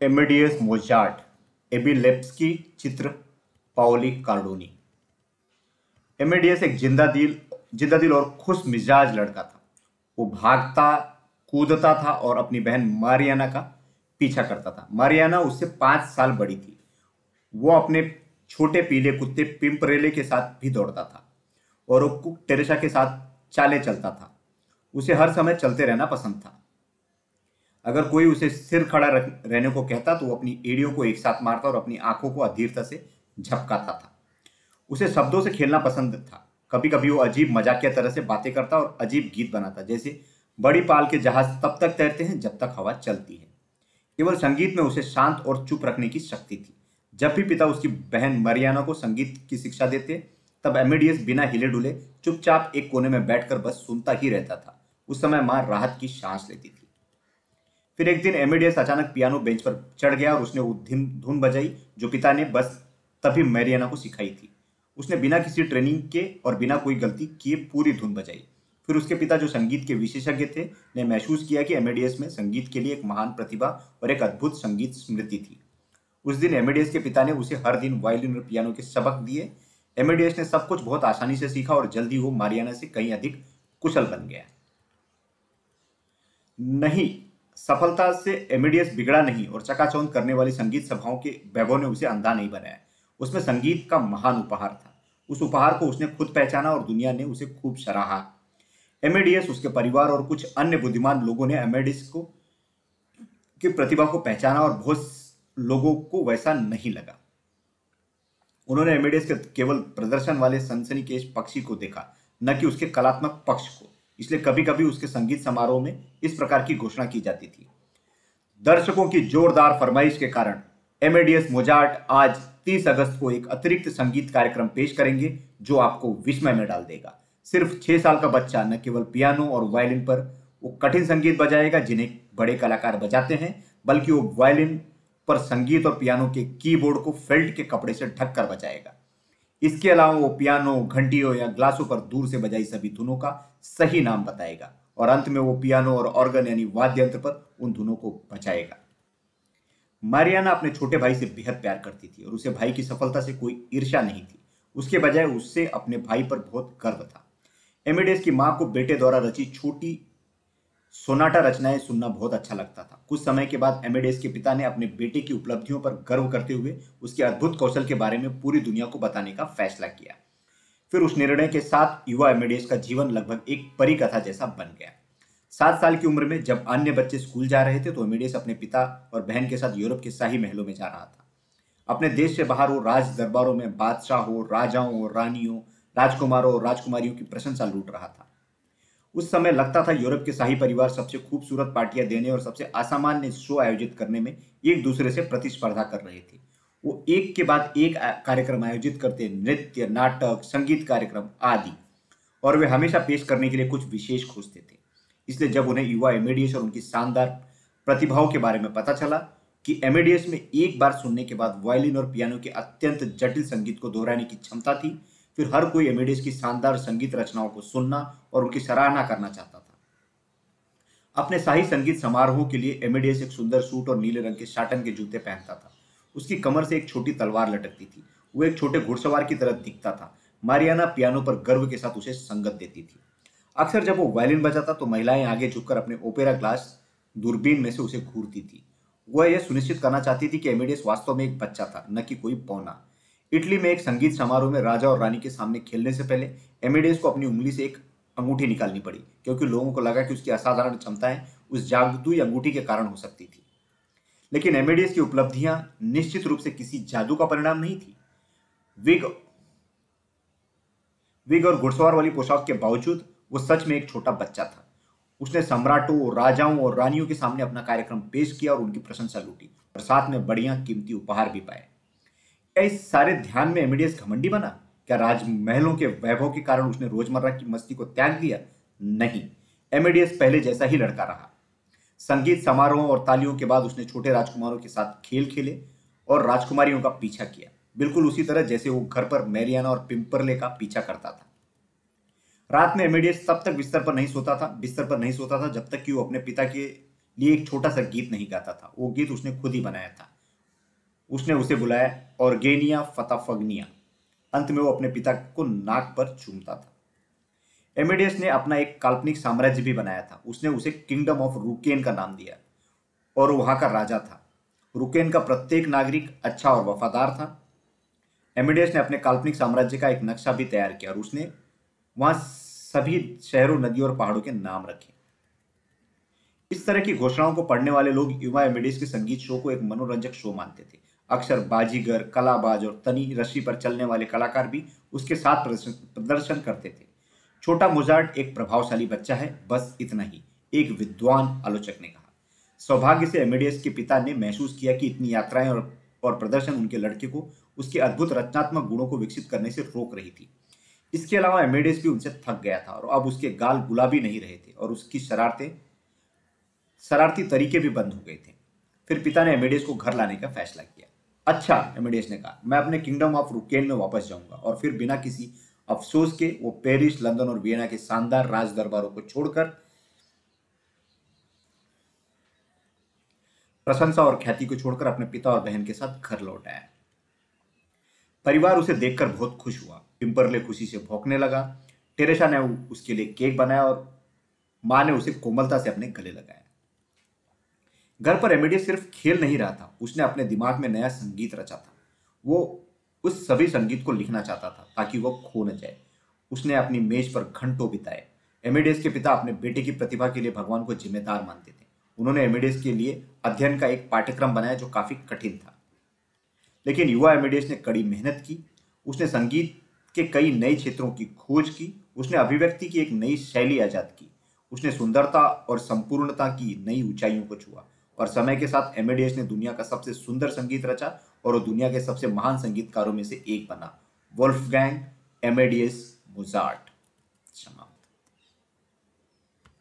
Amadeus Mozart, एबिलेप्स्की चित्र, Pauli कार्डोनी। Amadeus एक ज़िंदा दिल ज़िंदा दिल और खुश मिजाज लड़का था। वो भागता, कूदता था और अपनी बहन मारियाना का पीछा करता था। मारियाना उससे पाँच साल बड़ी थी। वो अपने छोटे पीले कुत्ते पिंपरेले के साथ भी दौड़ता था और वो कुक टेरेसा के साथ चाले चलता था। उसे हर समय चलते रहना पसंद था। अगर कोई उसे सिर खड़ा रहने को कहता तो वो अपनी एड़ियों को एक साथ मारता और अपनी आँखों को अधीरता से झपकाता था। उसे शब्दों से खेलना पसंद था। कभी कभी वो अजीब मजाकिया तरह से बातें करता और अजीब गीत बनाता, जैसे, बड़ी पाल के जहाज़ तब तक तैरते हैं जब तक हवा चलती है। केवल संगीत में उसे शांत और चुप रखने की शक्ति थी। जब भी पिता उसकी बहन मरियाना को संगीत की शिक्षा देते, तब एमेडियस बिना हिले डुले चुपचाप एक कोने में बैठकर बस सुनता ही रहता था। उस समय माँ राहत की सांस लेती थी। फिर एक दिन एमेडियस अचानक पियानो बेंच पर चढ़ गया और उसने वो धुन बजाई जो पिता ने बस तभी मैरियाना को सिखाई थी। उसने बिना किसी ट्रेनिंग के और बिना कोई गलती किए पूरी धुन बजाई। फिर उसके पिता जो संगीत के विशेषज्ञ थे, ने महसूस किया कि एमेडियस में संगीत के लिए एक महान प्रतिभा और एक अद्भुत संगीत स्मृति थी। उस दिन एमेडियस के पिता ने उसे हर दिन वायलिन और पियानो के सबक दिए। एमेडियस ने सब कुछ बहुत आसानी से सीखा और जल्दी वो मारियाना से कहीं अधिक कुशल बन गया। नहीं सफलता से एमिडियस बिगड़ा नहीं और चकाचौंध करने वाली संगीत सभाओं के वैभव ने उसे अंधा नहीं बनाया। उसमें संगीत का महान उपहार था। उस उपहार को उसने खुद पहचाना और दुनिया ने उसे खूब सराहा। एमेडियस उसके परिवार और कुछ अन्य बुद्धिमान लोगों ने एमेडियस को, की प्रतिभा को पहचाना और बहुत लोगों को वैसा नहीं लगा। उन्होंने एमेडियस के केवल प्रदर्शन वाले सनसनीखेज पक्षी को देखा, न कि उसके कलात्मक पक्ष को। इसलिए कभी कभी उसके संगीत समारोह में इस प्रकार की घोषणा की जाती थी। दर्शकों की जोरदार फरमाइश के कारण एमेडियस मोजार्ट आज 30 अगस्त को एक अतिरिक्त संगीत कार्यक्रम पेश करेंगे, जो आपको विस्मय में डाल देगा। सिर्फ़ छह साल का बच्चा न केवल पियानो और वायलिन पर वो कठिन संगीत बजाएगा, जिन्हें बड़े कलाकार बजाते हैं, बल्कि वो वायलिन पर संगीत और पियानो के कीबोर्ड को फेल्ट के कपड़े से ढक कर बजाएगा। इसके अलावा वो पियानो, घंटियों या ग्लासों पर दूर से बजाई सभी धुनों का सही नाम बताएगा और अंत में वो पियानो और ऑर्गन यानी वाद्य यंत्र पर उन धुनों को बचाएगा मारियाना अपने छोटे भाई से बेहद प्यार करती थी और उसे भाई की सफलता से कोई ईर्षा नहीं थी। उसके बजाय उससे अपने भाई पर बहुत गर्व था। एमिडेस की माँ को बेटे द्वारा रची छोटी सोनाटा रचनाएँ सुनना बहुत अच्छा लगता था। कुछ समय के बाद एमेडेस के पिता ने अपने बेटे की उपलब्धियों पर गर्व करते हुए उसके अद्भुत कौशल के बारे में पूरी दुनिया को बताने का फैसला किया। फिर उस निर्णय के साथ युवा एमेडेस का जीवन लगभग एक परी कथा जैसा बन गया। सात साल की उम्र में जब अन्य बच्चे स्कूल जा रहे थे तो एमेडेस अपने पिता और बहन के साथ यूरोप के शाही महलों में जा रहा था। अपने देश से बाहर वो राज दरबारों में बादशाहों, राजाओं रानियों, राजकुमारों और राजकुमारियों की प्रशंसा लूट रहा था। उस समय लगता था यूरोप के शाही परिवार सबसे खूबसूरत पार्टियाँ देने और सबसे असामान्य शो आयोजित करने में एक दूसरे से प्रतिस्पर्धा कर रहे थे। वो एक के बाद एक कार्यक्रम आयोजित करते, नृत्य, नाटक, संगीत कार्यक्रम आदि, और वे हमेशा पेश करने के लिए कुछ विशेष खोजते थे। इसलिए जब उन्हें युवा एमेडियस और उनकी शानदार प्रतिभाओं के बारे में पता चला कि एमेडियस में एक बार सुनने के बाद वायलिन और पियानो के अत्यंत जटिल संगीत को दोहराने की क्षमता थी फिर हर कोई एमेडियस की शानदार संगीत रचनाओं को सुनना और उनकी सराहना करना चाहता था। अपने शाही संगीत समारोहों के लिए एमेडियस एक सुंदर सूट और नीले रंग के शाटन के जूते पहनता था। उसकी कमर से एक छोटी तलवार लटकती थी। वो एक छोटे घुड़सवार की तरह दिखता था। मारियाना पियानो पर गर्व के साथ उसे संगत देती थी। अक्सर जब वो वायलिन बजाता तो महिलाएँ आगे झुककर अपने ओपेरा ग्लास दूरबीन में से उसे घूरती थी। वह यह सुनिश्चित करना चाहती थी कि एमेडियस वास्तव में एक बच्चा था, न कि कोई पौना। इटली में एक संगीत समारोह में राजा और रानी के सामने खेलने से पहले एमिडेस को अपनी उंगली से एक अंगूठी निकालनी पड़ी, क्योंकि लोगों को लगा कि उसकी असाधारण क्षमताएँ उस जादुई अंगूठी के कारण हो सकती थी। लेकिन एमिडियस की उपलब्धियाँ निश्चित रूप से किसी जादू का परिणाम नहीं थी। विग विग और घुड़सवार वाली पोशाक के बावजूद वो सच में एक छोटा बच्चा था। उसने सम्राटों, राजाओं और रानियों के सामने अपना कार्यक्रम पेश किया और उनकी प्रशंसा लूटी। और साथ में बढ़िया कीमती उपहार भी पाए। क्या इस सारे ध्यान में एमिडियस घमंडी बना? क्या राजमहलों के वैभव के कारण उसने रोज़मर्रा की मस्ती को त्याग दिया? नहीं। एमिडियस पहले जैसा ही लड़का रहा। संगीत समारोह और तालियों के बाद उसने छोटे राजकुमारों के साथ खेल खेले और राजकुमारियों का पीछा किया। बिल्कुल उसी तरह जैसे वो घर पर मैरियाना और पिंपरले का पीछा करता था। रात में एमिडियस तब तक बिस्तर पर नहीं सोता था, बिस्तर पर नहीं सोता था जब तक कि वो अपने पिता के लिए एक छोटा सा गीत नहीं गाता था। वो गीत उसने खुद ही बनाया था। उसने उसे बुलाया ऑर्गेनिया फताफगनिया अंत में वो अपने पिता को नाक पर चूमता था। एमेडियस ने अपना एक काल्पनिक साम्राज्य भी बनाया था। उसने उसे किंगडम ऑफ़ रुकेन का नाम दिया और वहाँ का राजा था। रुकेन का प्रत्येक नागरिक अच्छा और वफादार था। एमिडियस ने अपने काल्पनिक साम्राज्य का एक नक्शा भी तैयार किया और उसने वहाँ सभी शहरों, नदियों और पहाड़ों के नाम रखे। इस तरह की घोषणाओं को पढ़ने वाले लोग युवा एमिडियस के संगीत शो को एक मनोरंजक शो मानते थे। अक्सर बाजीगर कलाबाज और तनी रस्सी पर चलने वाले कलाकार भी उसके साथ प्रदर्शन करते थे। छोटा मुजार्ट एक प्रभावशाली बच्चा है बस इतना ही एक विद्वान आलोचक ने कहा। सौभाग्य से एमेडियस के पिता ने महसूस किया कि इतनी यात्राएँ और, और प्रदर्शन उनके लड़के को उसके अद्भुत रचनात्मक गुणों को विकसित करने से रोक रही थी। इसके अलावा एमेडियस भी उनसे थक गया था और अब उसके गाल गुलाबी नहीं रहे थे और उसकी शरारतें शरारती तरीके भी बंद हो गए थे। फिर पिता ने एमेडियस को घर लाने का फैसला किया। अच्छा एमेडियस ने कहा, मैं अपने किंगडम ऑफ़ रुकेन में वापस जाऊँगा और फिर बिना किसी अफसोस के वो पेरिस लंदन और वियना के शानदार राज दरबारों को छोड़कर प्रशंसा और ख्याति को छोड़कर अपने पिता और बहन के साथ घर लौट आया। परिवार उसे देखकर बहुत खुश हुआ। पिंपरले खुशी से भौंकने लगा। टेरेसा ने उसके लिए केक बनाया और माँ ने उसे कोमलता से अपने गले लगाया। घर पर एमिडियस सिर्फ़ खेल नहीं रहा था, उसने अपने दिमाग में नया संगीत रचा था। वो उस सभी संगीत को लिखना चाहता था ताकि वो खो न जाए। उसने अपनी मेज पर घंटों बिताए। एमिडियस के पिता अपने बेटे की प्रतिभा के लिए भगवान को जिम्मेदार मानते थे। उन्होंने एमिडियस के लिए अध्ययन का एक पाठ्यक्रम बनाया जो काफ़ी कठिन था। लेकिन युवा एमिडियस ने कड़ी मेहनत की। उसने संगीत के कई नए क्षेत्रों की खोज की। उसने अभिव्यक्ति की एक नई शैली आज़ाद की। उसने सुंदरता और संपूर्णता की नई ऊंचाइयों को छुआ। और समय के साथ एमेडियस ने दुनिया का सबसे सुंदर संगीत रचा और वो दुनिया के सबसे महान संगीतकारों में से एक बना। वोल्फ गैंग एमेडियस मुजार्ट समाप्त